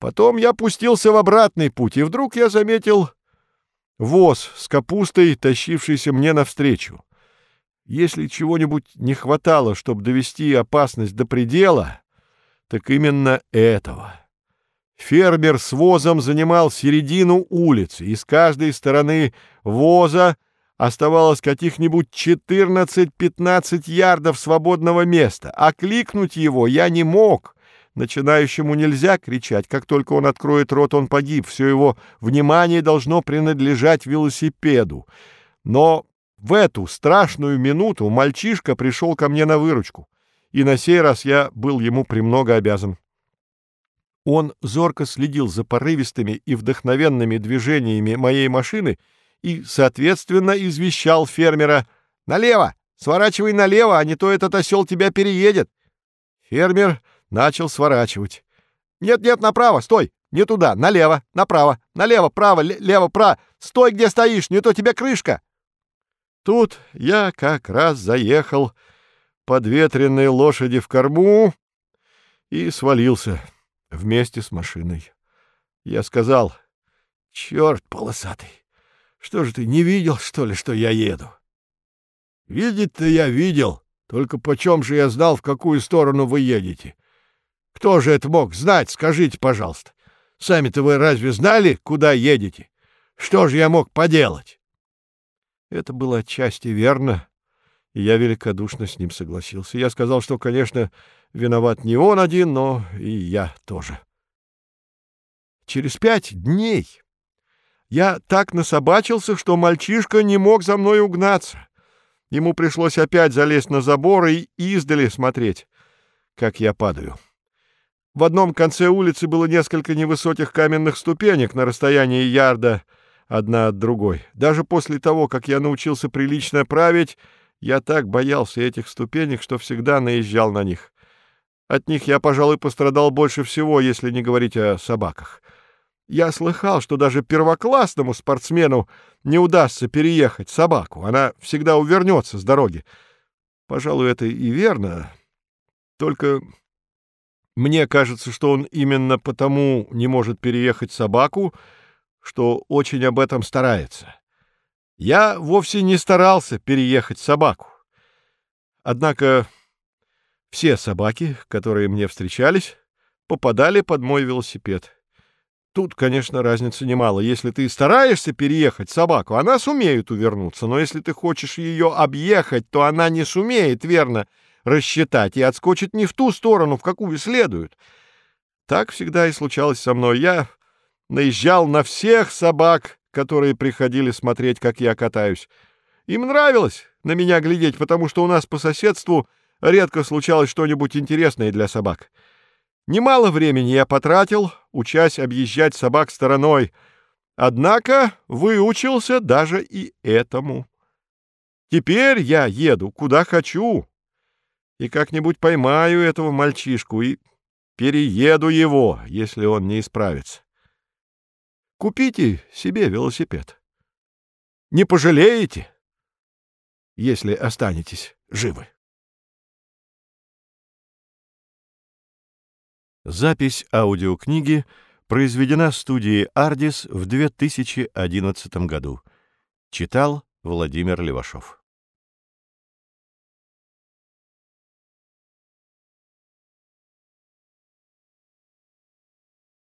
Потом я пустился в обратный путь, и вдруг я заметил воз с капустой, тащившийся мне навстречу. Если чего-нибудь не хватало, чтобы довести опасность до предела, так именно этого. Фермер с возом занимал середину улицы, и с каждой стороны воза оставалось каких-нибудь 14-15 ярдов свободного места, а кликнуть его я не мог. Начинающему нельзя кричать, как только он откроет рот, он погиб, все его внимание должно принадлежать велосипеду. Но в эту страшную минуту мальчишка пришел ко мне на выручку, и на сей раз я был ему премного обязан. Он зорко следил за порывистыми и вдохновенными движениями моей машины и, соответственно, извещал фермера «Налево! Сворачивай налево, а не то этот осел тебя переедет!» Фермер начал сворачивать. «Нет-нет, направо, стой! Не туда, налево, направо, налево, право, лево, право! Стой, где стоишь, не то тебе крышка!» Тут я как раз заехал под ветреной лошади в корму и свалился вместе с машиной. Я сказал, «Черт полосатый, что же ты, не видел, что ли, что я еду?» «Видеть-то я видел, только почем же я знал, в какую сторону вы едете? Кто же это мог знать, скажите, пожалуйста. Сами-то вы разве знали, куда едете? Что же я мог поделать?» Это было отчасти верно, и я великодушно с ним согласился. Я сказал, что, конечно, виноват не он один, но и я тоже. Через пять дней я так насобачился, что мальчишка не мог за мной угнаться. Ему пришлось опять залезть на забор и издали смотреть, как я падаю. В одном конце улицы было несколько невысоких каменных ступенек на расстоянии ярда одна от другой. Даже после того, как я научился прилично править, я так боялся этих ступенек, что всегда наезжал на них. От них я, пожалуй, пострадал больше всего, если не говорить о собаках. Я слыхал, что даже первоклассному спортсмену не удастся переехать собаку. Она всегда увернется с дороги. Пожалуй, это и верно. Только мне кажется, что он именно потому не может переехать собаку, что очень об этом старается. Я вовсе не старался переехать собаку. Однако все собаки, которые мне встречались, попадали под мой велосипед. Тут, конечно, разницы немало. Если ты стараешься переехать собаку, она сумеет увернуться, но если ты хочешь ее объехать, то она не сумеет верно рассчитать и отскочит не в ту сторону, в какую следует. Так всегда и случалось со мной. Я наезжал на всех собак, которые приходили смотреть, как я катаюсь. Им нравилось на меня глядеть, потому что у нас по соседству редко случалось что-нибудь интересное для собак. Немало времени я потратил, учась объезжать собак стороной, однако выучился даже и этому. Теперь я еду куда хочу и как-нибудь поймаю этого мальчишку и перееду его, если он не исправится. Купите себе велосипед. Не пожалеете, если останетесь живы. Запись аудиокниги произведена студией «Ардис» в 2011 году. Читал Владимир Левашов.